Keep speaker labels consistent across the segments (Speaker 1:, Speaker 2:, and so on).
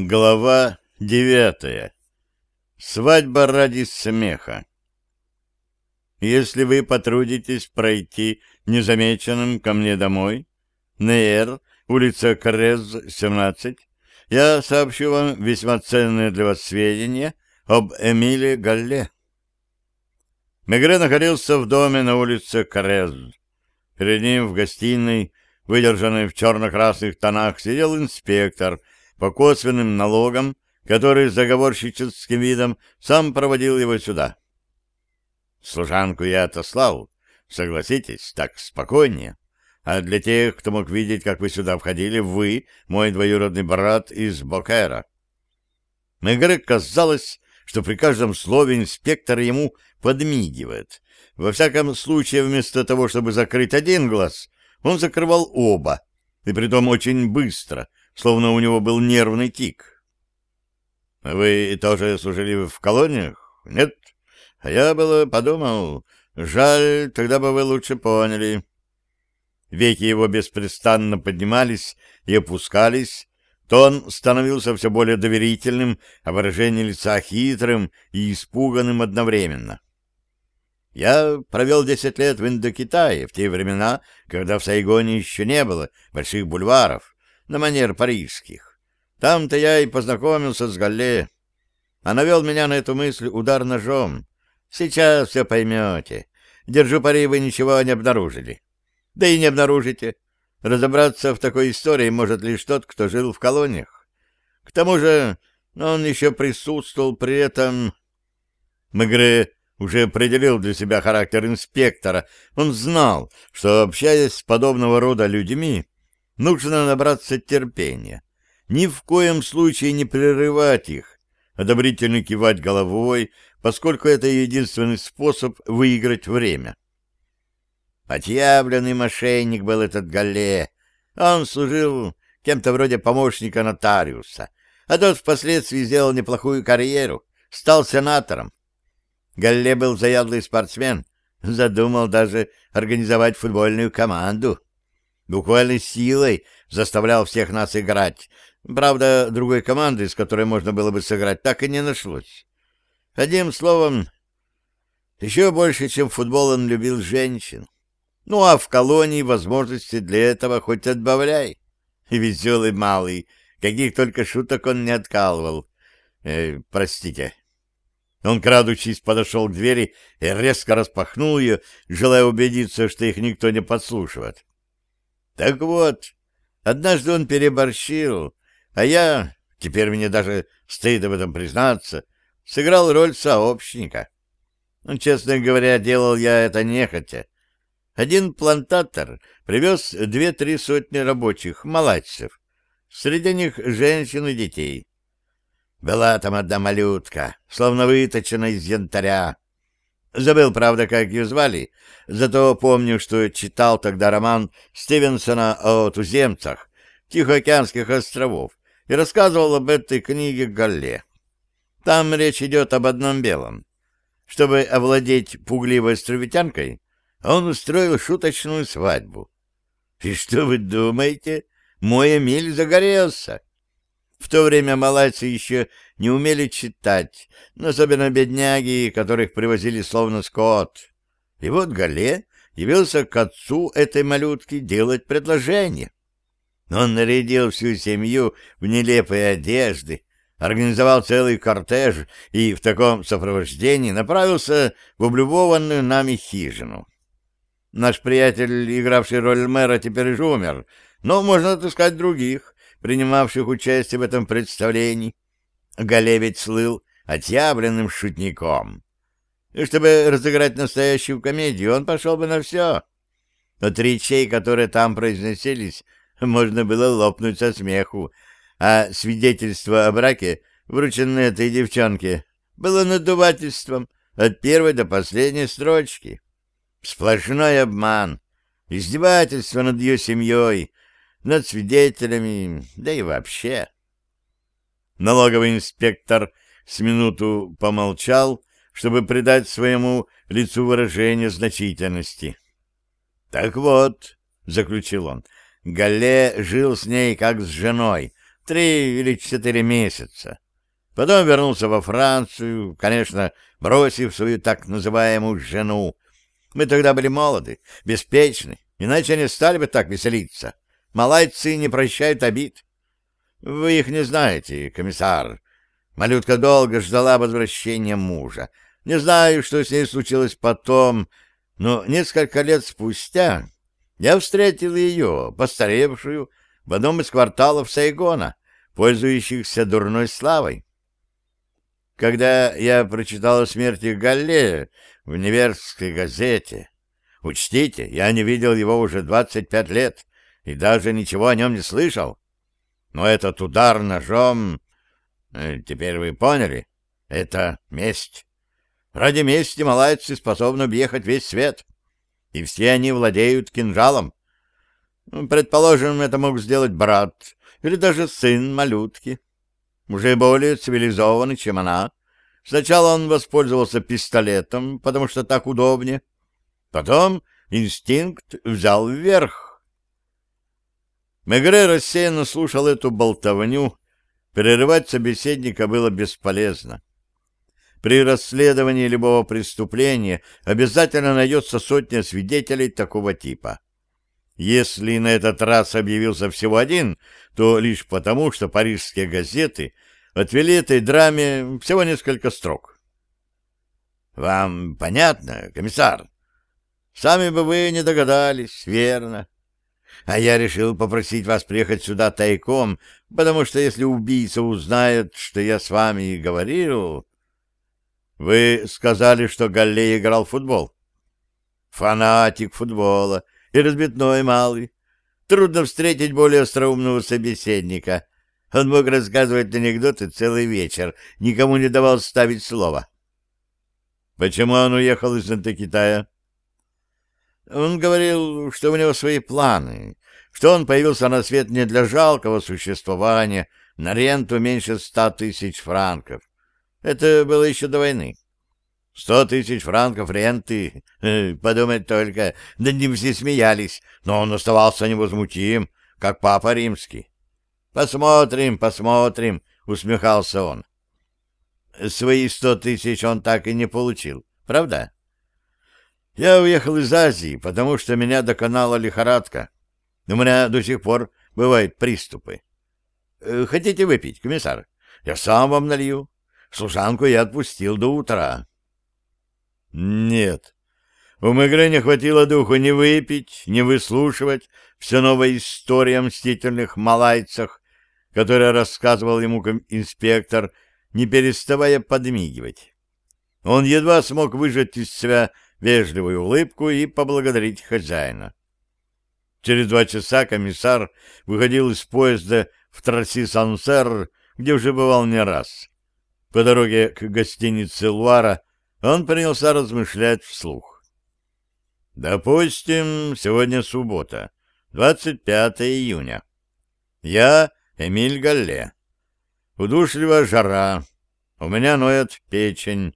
Speaker 1: Глава девятая. Свадьба ради смеха. Если вы потрудитесь пройти незамеченным ко мне домой, НР, улица Крез, 17, я сообщу вам весьма ценные для вас сведения об Эмиле Галле. Мегре находился в доме на улице Крез. Перед ним в гостиной, выдержанной в черно-красных тонах, сидел инспектор — по косвенным налогам, который заговорщическим видом сам проводил его сюда. Служанку я отослал, согласитесь, так спокойнее. А для тех, кто мог видеть, как вы сюда входили, вы, мой двоюродный брат из Бокера. Мегре казалось, что при каждом слове инспектор ему подмигивает. Во всяком случае, вместо того, чтобы закрыть один глаз, он закрывал оба, и притом очень быстро, словно у него был нервный тик. — Вы тоже служили в колониях? — Нет. А я было подумал, жаль, тогда бы вы лучше поняли. Веки его беспрестанно поднимались и опускались, тон становился все более доверительным, а выражение лица хитрым и испуганным одновременно. Я провел десять лет в Индокитае, в те времена, когда в Сайгоне еще не было больших бульваров, на манер парижских. Там-то я и познакомился с Галле, а навел меня на эту мысль удар ножом. Сейчас все поймете. Держу пари, вы ничего не обнаружили. Да и не обнаружите. Разобраться в такой истории может лишь тот, кто жил в колониях. К тому же он еще присутствовал при этом... Мегре уже определил для себя характер инспектора. Он знал, что, общаясь с подобного рода людьми, Нужно набраться терпения. Ни в коем случае не прерывать их, одобрительно кивать головой, поскольку это единственный способ выиграть время. Отъявленный мошенник был этот Галле. Он служил кем-то вроде помощника нотариуса, а тот впоследствии сделал неплохую карьеру, стал сенатором. Галле был заядлый спортсмен, задумал даже организовать футбольную команду буквально силой заставлял всех нас играть. Правда, другой команды, с которой можно было бы сыграть, так и не нашлось. Одним словом, еще больше, чем футбол, он любил женщин. Ну, а в колонии возможности для этого хоть отбавляй. Веселый малый, каких только шуток он не откалывал. Э, простите. Он, крадучись, подошел к двери и резко распахнул ее, желая убедиться, что их никто не подслушивает. Так вот, однажды он переборщил, а я, теперь мне даже стыд об этом признаться, сыграл роль сообщника. Ну, честно говоря, делал я это нехотя. Один плантатор привез две-три сотни рабочих, малайцев. Среди них женщин и детей. Была там одна малютка, словно выточена из янтаря. Забыл, правда, как ее звали, зато помню, что читал тогда роман Стивенсона о туземцах Тихоокеанских островов и рассказывал об этой книге Галле. Там речь идет об одном белом. Чтобы овладеть пугливой островитянкой, он устроил шуточную свадьбу. И что вы думаете? Мой Эмиль загорелся. В то время малайцы еще не умели читать, но особенно бедняги, которых привозили словно скот. И вот Гале явился к отцу этой малютки делать предложение. Он нарядил всю семью в нелепые одежды, организовал целый кортеж и в таком сопровождении направился в облюбованную нами хижину. Наш приятель, игравший роль мэра, теперь же умер, но можно отыскать других, принимавших участие в этом представлении. Гале ведь слыл отъявленным шутником. И чтобы разыграть настоящую комедию, он пошел бы на все. От речей, которые там произносились, можно было лопнуть со смеху, а свидетельство о браке, врученное этой девчонке, было надувательством от первой до последней строчки. Сплошной обман, издевательство над ее семьей, над свидетелями, да и вообще. Налоговый инспектор с минуту помолчал, чтобы придать своему лицу выражение значительности. «Так вот», — заключил он, — «Галле жил с ней как с женой, Три или четыре месяца. Потом вернулся во Францию, конечно, бросив свою так называемую жену. Мы тогда были молоды, беспечны, иначе не стали бы так веселиться. Малайцы не прощают обид. Вы их не знаете, комиссар. Малютка долго ждала возвращения мужа. Не знаю, что с ней случилось потом, но несколько лет спустя я встретил ее, постаревшую, в одном из кварталов Сайгона, пользующихся дурной славой. Когда я прочитал о смерти Галле в Неверской газете, учтите, я не видел его уже 25 лет и даже ничего о нем не слышал. Но этот удар ножом, э, теперь вы поняли, это месть. Ради мести малайцы способны объехать весь свет, и все они владеют кинжалом. Ну, предположим, это мог сделать брат или даже сын малютки, уже более цивилизованный, чем она. Сначала он воспользовался пистолетом, потому что так удобнее. Потом инстинкт взял вверх. Мегре рассеянно слушал эту болтовню. Прерывать собеседника было бесполезно. При расследовании любого преступления обязательно найдется сотня свидетелей такого типа. Если на этот раз объявился всего один, то лишь потому, что парижские газеты отвели этой драме всего несколько строк. «Вам понятно, комиссар?» «Сами бы вы не догадались, верно?» А я решил попросить вас приехать сюда тайком, потому что если убийца узнает, что я с вами говорил, вы сказали, что Галлей играл в футбол. Фанатик футбола и разбитной малый. Трудно встретить более остроумного собеседника. Он мог рассказывать анекдоты целый вечер, никому не давал ставить слово. Почему он уехал из Китая? Он говорил, что у него свои планы, что он появился на свет не для жалкого существования, на ренту меньше ста тысяч франков. Это было еще до войны. Сто тысяч франков ренты, э, подумать только, над ним все смеялись, но он оставался невозмутим, как папа римский. «Посмотрим, посмотрим», — усмехался он. Свои сто тысяч он так и не получил, правда? Я уехал из Азии, потому что меня доконала лихорадка. У меня до сих пор бывают приступы. Э, хотите выпить, комиссар? Я сам вам налью. Служанку я отпустил до утра. Нет. У Мегре не хватило духу ни выпить, ни выслушивать все новые истории о мстительных малайцах, которые рассказывал ему инспектор, не переставая подмигивать. Он едва смог выжать из себя вежливую улыбку и поблагодарить хозяина. Через два часа комиссар выходил из поезда в Траси-Сансер, где уже бывал не раз. По дороге к гостинице Луара он принялся размышлять вслух. Допустим, сегодня суббота, 25 июня. Я Эмиль Галле. Удушливая жара. У меня ноет печень.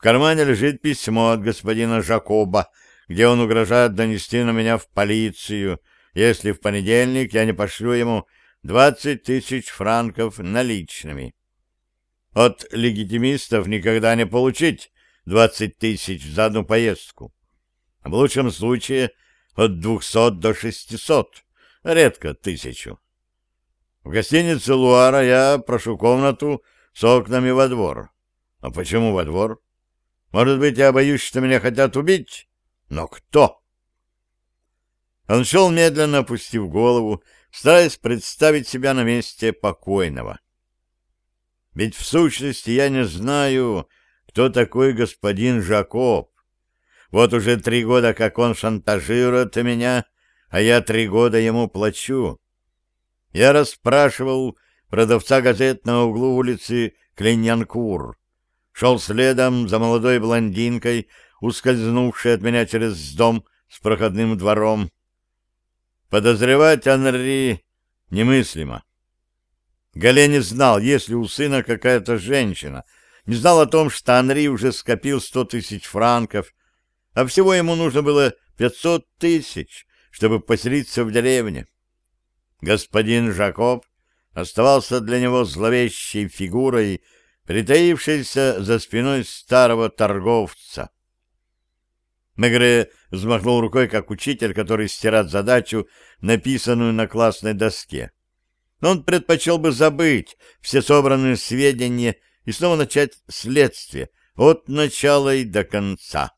Speaker 1: В кармане лежит письмо от господина Жакоба, где он угрожает донести на меня в полицию, если в понедельник я не пошлю ему двадцать тысяч франков наличными. От легитимистов никогда не получить двадцать тысяч за одну поездку. В лучшем случае от двухсот до шестисот, редко тысячу. В гостинице «Луара» я прошу комнату с окнами во двор. А почему во двор? Может быть, я боюсь, что меня хотят убить? Но кто? Он шел медленно, опустив голову, стараясь представить себя на месте покойного. Ведь в сущности я не знаю, кто такой господин Жакоб. Вот уже три года, как он шантажирует меня, а я три года ему плачу. Я расспрашивал продавца газет на углу улицы Клиньянкур. Шел следом за молодой блондинкой, ускользнувшей от меня через дом с проходным двором. Подозревать Анри немыслимо. Гале не знал, есть ли у сына какая-то женщина, не знал о том, что Анри уже скопил сто тысяч франков, а всего ему нужно было пятьсот тысяч, чтобы поселиться в деревне. Господин Жакоб оставался для него зловещей фигурой, притаившейся за спиной старого торговца. Мегре взмахнул рукой, как учитель, который стирает задачу, написанную на классной доске. Он предпочел бы забыть все собранные сведения и снова начать следствие от начала и до конца.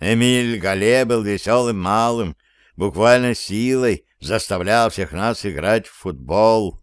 Speaker 1: Эмиль Гале был веселым малым, буквально силой заставлял всех нас играть в футбол.